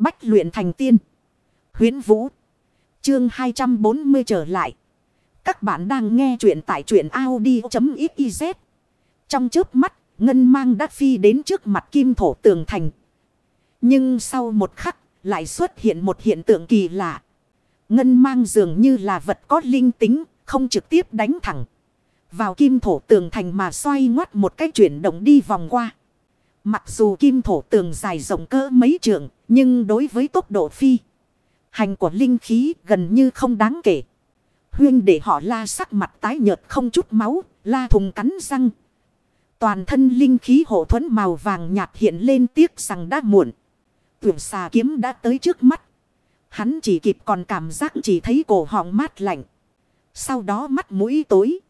Bách luyện thành tiên. Huyến Vũ. Chương 240 trở lại. Các bạn đang nghe truyện tại truyện Audi.xyz. Trong trước mắt, Ngân mang đã phi đến trước mặt kim thổ tường thành. Nhưng sau một khắc, lại xuất hiện một hiện tượng kỳ lạ. Ngân mang dường như là vật có linh tính, không trực tiếp đánh thẳng. Vào kim thổ tường thành mà xoay ngoắt một cái chuyển động đi vòng qua. Mặc dù kim thổ tường dài rộng cỡ mấy trượng, nhưng đối với tốc độ phi. Hành của linh khí gần như không đáng kể. Huyên để họ la sắc mặt tái nhợt không chút máu, la thùng cắn răng. Toàn thân linh khí hộ thuẫn màu vàng nhạt hiện lên tiếc rằng đã muộn. Tuyển xà kiếm đã tới trước mắt. Hắn chỉ kịp còn cảm giác chỉ thấy cổ họng mát lạnh. Sau đó mắt mũi tối.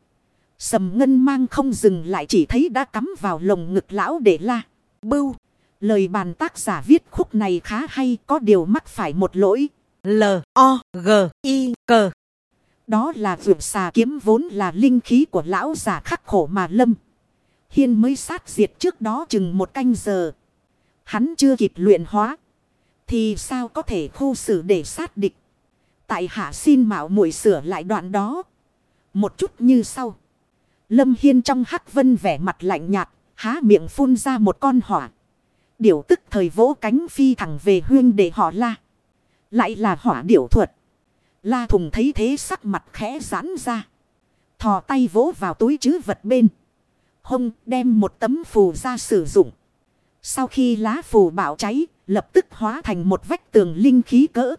Sầm ngân mang không dừng lại chỉ thấy đã cắm vào lồng ngực lão để la. Bưu. Lời bàn tác giả viết khúc này khá hay, có điều mắc phải một lỗi. L-O-G-I-C. Đó là vượt xà kiếm vốn là linh khí của lão giả khắc khổ mà lâm. Hiên mới sát diệt trước đó chừng một canh giờ. Hắn chưa kịp luyện hóa. Thì sao có thể khu xử để sát địch. Tại hạ xin mạo muội sửa lại đoạn đó. Một chút như sau. Lâm Hiên trong hắc vân vẻ mặt lạnh nhạt. Há miệng phun ra một con hỏa. Điểu tức thời vỗ cánh phi thẳng về huyên để họ la. Lại là hỏa điểu thuật. La thùng thấy thế sắc mặt khẽ giãn ra. Thò tay vỗ vào túi chứ vật bên. Hông đem một tấm phù ra sử dụng. Sau khi lá phù bạo cháy, lập tức hóa thành một vách tường linh khí cỡ.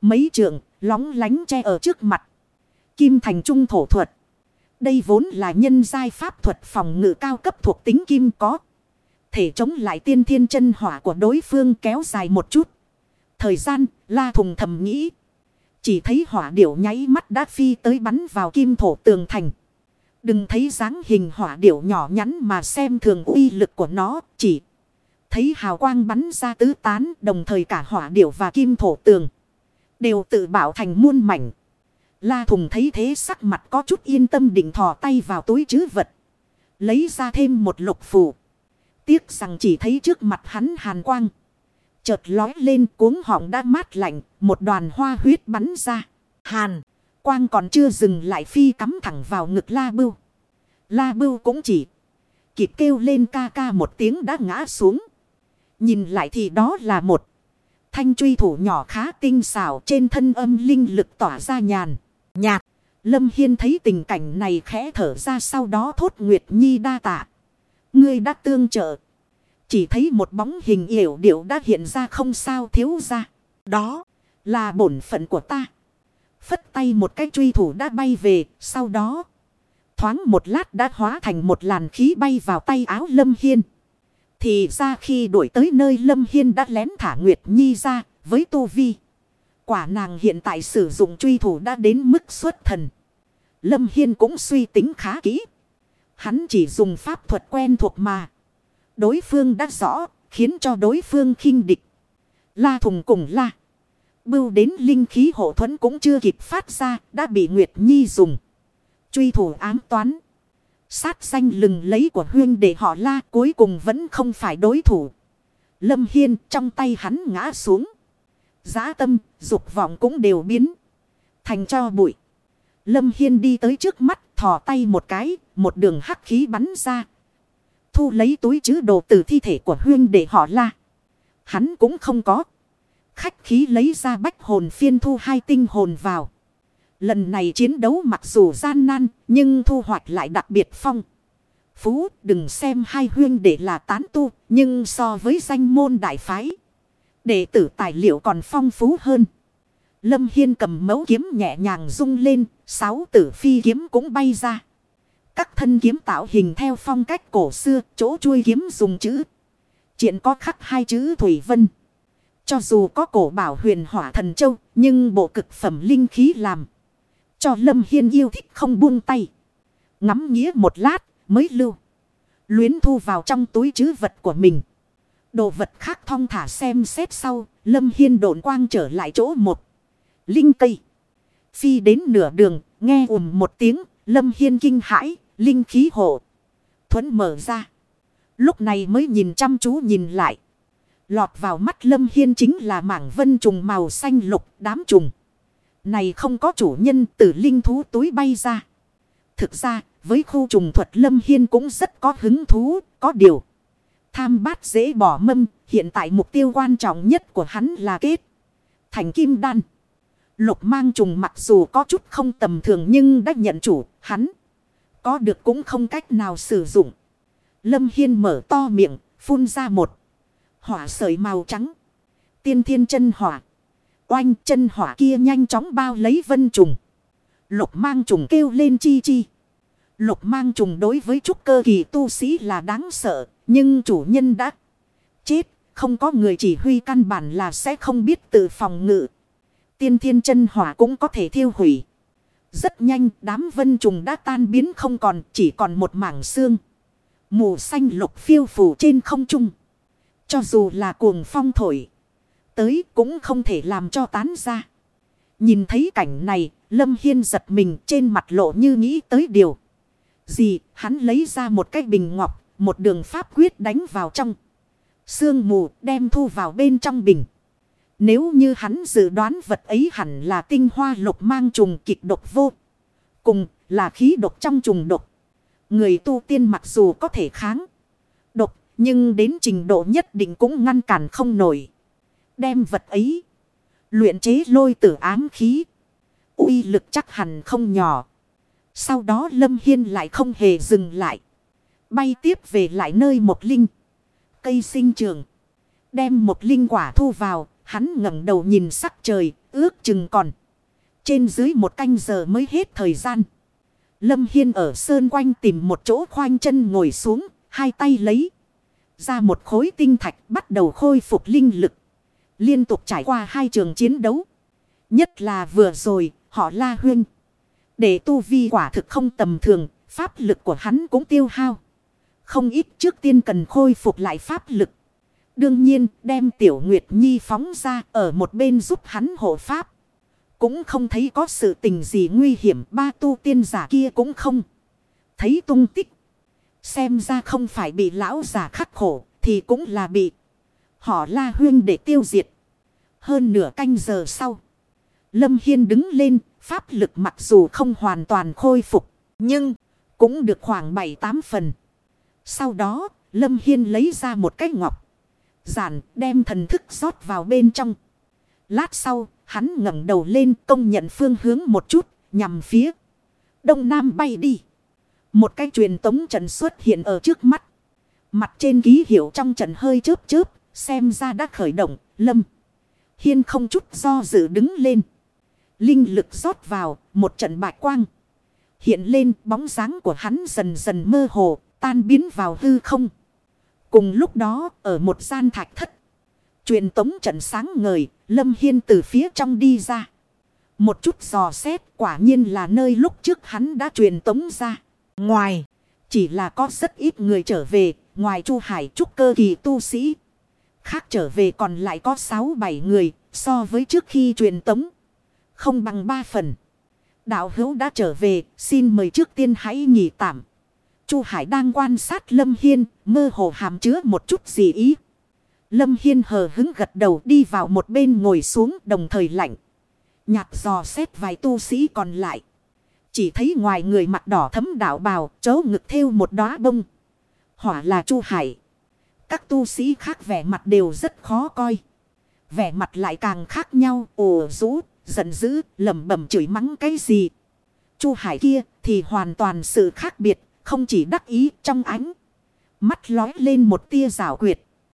Mấy trường, lóng lánh che ở trước mặt. Kim thành trung thổ thuật. Đây vốn là nhân giai pháp thuật phòng ngự cao cấp thuộc tính kim có. Thể chống lại tiên thiên chân hỏa của đối phương kéo dài một chút. Thời gian, la thùng thầm nghĩ. Chỉ thấy hỏa điểu nháy mắt đã phi tới bắn vào kim thổ tường thành. Đừng thấy dáng hình hỏa điểu nhỏ nhắn mà xem thường uy lực của nó. Chỉ thấy hào quang bắn ra tứ tán đồng thời cả hỏa điểu và kim thổ tường. Đều tự bảo thành muôn mảnh. La thùng thấy thế sắc mặt có chút yên tâm định thò tay vào túi chứ vật. Lấy ra thêm một lục phù. Tiếc rằng chỉ thấy trước mặt hắn hàn quang. Chợt lói lên cuống họng đã mát lạnh. Một đoàn hoa huyết bắn ra. Hàn. Quang còn chưa dừng lại phi cắm thẳng vào ngực la bưu. La bưu cũng chỉ. Kịp kêu lên ca ca một tiếng đã ngã xuống. Nhìn lại thì đó là một. Thanh truy thủ nhỏ khá tinh xảo trên thân âm linh lực tỏa ra nhàn. Nhạt. Lâm Hiên thấy tình cảnh này khẽ thở ra sau đó thốt Nguyệt Nhi đa tạ. Ngươi đã tương trợ. Chỉ thấy một bóng hình yểu điệu đã hiện ra không sao thiếu ra. Đó là bổn phận của ta. Phất tay một cái truy thủ đã bay về. Sau đó thoáng một lát đã hóa thành một làn khí bay vào tay áo Lâm Hiên. Thì ra khi đuổi tới nơi Lâm Hiên đã lén thả Nguyệt Nhi ra với tu vi. Quả nàng hiện tại sử dụng truy thủ đã đến mức xuất thần. Lâm Hiên cũng suy tính khá kỹ. Hắn chỉ dùng pháp thuật quen thuộc mà. Đối phương đã rõ, khiến cho đối phương khinh địch. La thùng cùng la. Bưu đến linh khí hộ thuẫn cũng chưa kịp phát ra, đã bị Nguyệt Nhi dùng. Truy thủ ám toán. Sát danh lừng lấy của huyên để họ la cuối cùng vẫn không phải đối thủ. Lâm Hiên trong tay hắn ngã xuống. Giá tâm, dục vọng cũng đều biến. Thành cho bụi. Lâm Hiên đi tới trước mắt, thò tay một cái, một đường hắc khí bắn ra. Thu lấy túi chứ đồ từ thi thể của huyên để họ la. Hắn cũng không có. Khách khí lấy ra bách hồn phiên thu hai tinh hồn vào. Lần này chiến đấu mặc dù gian nan, nhưng thu hoạch lại đặc biệt phong. Phú, đừng xem hai huyên để là tán tu, nhưng so với danh môn đại phái. Đệ tử tài liệu còn phong phú hơn. Lâm Hiên cầm mấu kiếm nhẹ nhàng rung lên, sáu tử phi kiếm cũng bay ra. Các thân kiếm tạo hình theo phong cách cổ xưa, chỗ chui kiếm dùng chữ. Chuyện có khắc hai chữ Thủy Vân. Cho dù có cổ bảo huyền hỏa thần châu, nhưng bộ cực phẩm linh khí làm. Cho Lâm Hiên yêu thích không buông tay. Ngắm nghĩa một lát mới lưu. Luyến thu vào trong túi chứ vật của mình. Đồ vật khác thong thả xem xét sau. Lâm Hiên độn quang trở lại chỗ một. Linh cây. Phi đến nửa đường. Nghe ùm một tiếng. Lâm Hiên kinh hãi. Linh khí hộ. Thuấn mở ra. Lúc này mới nhìn chăm chú nhìn lại. Lọt vào mắt Lâm Hiên chính là mảng vân trùng màu xanh lục đám trùng. Này không có chủ nhân từ linh thú túi bay ra. Thực ra, với khu trùng thuật Lâm Hiên cũng rất có hứng thú, có điều. Tham bát dễ bỏ mâm, hiện tại mục tiêu quan trọng nhất của hắn là kết. Thành kim đan. Lục mang trùng mặc dù có chút không tầm thường nhưng đã nhận chủ, hắn có được cũng không cách nào sử dụng. Lâm Hiên mở to miệng, phun ra một hỏa sợi màu trắng. Tiên thiên chân hỏa. Oanh chân hỏa kia nhanh chóng bao lấy vân trùng. Lục mang trùng kêu lên chi chi. Lục mang trùng đối với trúc cơ kỳ tu sĩ là đáng sợ. Nhưng chủ nhân đã chết. Không có người chỉ huy căn bản là sẽ không biết tự phòng ngự. Tiên thiên chân hỏa cũng có thể thiêu hủy. Rất nhanh đám vân trùng đã tan biến không còn chỉ còn một mảng xương. Mù xanh lục phiêu phủ trên không trung. Cho dù là cuồng phong thổi. Tới cũng không thể làm cho tán ra. Nhìn thấy cảnh này, Lâm Hiên giật mình trên mặt lộ như nghĩ tới điều. Gì, hắn lấy ra một cái bình ngọc, một đường pháp quyết đánh vào trong. Sương mù đem thu vào bên trong bình. Nếu như hắn dự đoán vật ấy hẳn là tinh hoa lục mang trùng kịch độc vô. Cùng là khí độc trong trùng độc. Người tu tiên mặc dù có thể kháng. Độc, nhưng đến trình độ nhất định cũng ngăn cản không nổi. Đem vật ấy. Luyện chế lôi tử ám khí. uy lực chắc hẳn không nhỏ. Sau đó Lâm Hiên lại không hề dừng lại. Bay tiếp về lại nơi một linh. Cây sinh trường. Đem một linh quả thu vào. Hắn ngẩng đầu nhìn sắc trời. Ước chừng còn. Trên dưới một canh giờ mới hết thời gian. Lâm Hiên ở sơn quanh tìm một chỗ khoanh chân ngồi xuống. Hai tay lấy. Ra một khối tinh thạch bắt đầu khôi phục linh lực. Liên tục trải qua hai trường chiến đấu. Nhất là vừa rồi, họ la huyên. Để tu vi quả thực không tầm thường, pháp lực của hắn cũng tiêu hao. Không ít trước tiên cần khôi phục lại pháp lực. Đương nhiên đem tiểu Nguyệt Nhi phóng ra ở một bên giúp hắn hộ pháp. Cũng không thấy có sự tình gì nguy hiểm ba tu tiên giả kia cũng không. Thấy tung tích. Xem ra không phải bị lão giả khắc khổ thì cũng là bị họ la huyên để tiêu diệt. Hơn nửa canh giờ sau. Lâm Hiên đứng lên, pháp lực mặc dù không hoàn toàn khôi phục, nhưng cũng được khoảng 7-8 phần. Sau đó, Lâm Hiên lấy ra một cái ngọc. Giản đem thần thức rót vào bên trong. Lát sau, hắn ngẩng đầu lên công nhận phương hướng một chút, nhằm phía đông nam bay đi. Một cái truyền tống trận xuất hiện ở trước mắt. Mặt trên ký hiệu trong trận hơi chớp chớp, xem ra đã khởi động, lâm. Hiên không chút do dự đứng lên. Linh lực rót vào, một trận bạch quang. Hiện lên bóng dáng của hắn dần dần mơ hồ, tan biến vào hư không. Cùng lúc đó, ở một gian thạch thất. Truyền tống trận sáng ngời, Lâm Hiên từ phía trong đi ra. Một chút dò xét quả nhiên là nơi lúc trước hắn đã truyền tống ra. Ngoài, chỉ là có rất ít người trở về, ngoài Chu Hải trúc cơ kỳ tu sĩ. Khác trở về còn lại có 6-7 người, so với trước khi truyền tống. Không bằng 3 phần. Đạo hữu đã trở về, xin mời trước tiên hãy nghỉ tạm. Chu Hải đang quan sát Lâm Hiên, mơ hồ hàm chứa một chút gì ý. Lâm Hiên hờ hứng gật đầu đi vào một bên ngồi xuống đồng thời lạnh. Nhạt dò xét vài tu sĩ còn lại. Chỉ thấy ngoài người mặt đỏ thấm đạo bào, chấu ngực thêu một đóa bông. Hỏa là Chu Hải. Các tu sĩ khác vẻ mặt đều rất khó coi. Vẻ mặt lại càng khác nhau, ồ rũ, giận dữ, lầm bẩm chửi mắng cái gì. Chu Hải kia thì hoàn toàn sự khác biệt, không chỉ đắc ý trong ánh. Mắt lói lên một tia rào quyệt.